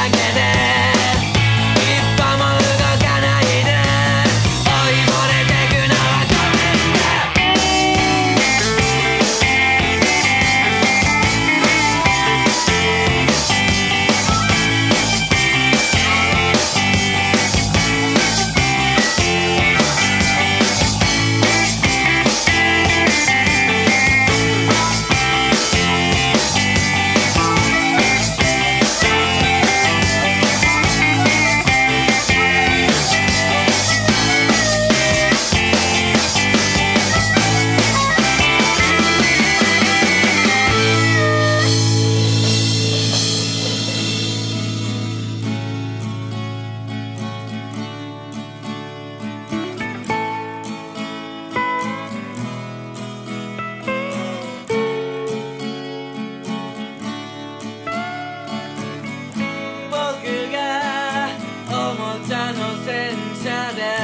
I get it. inocencia de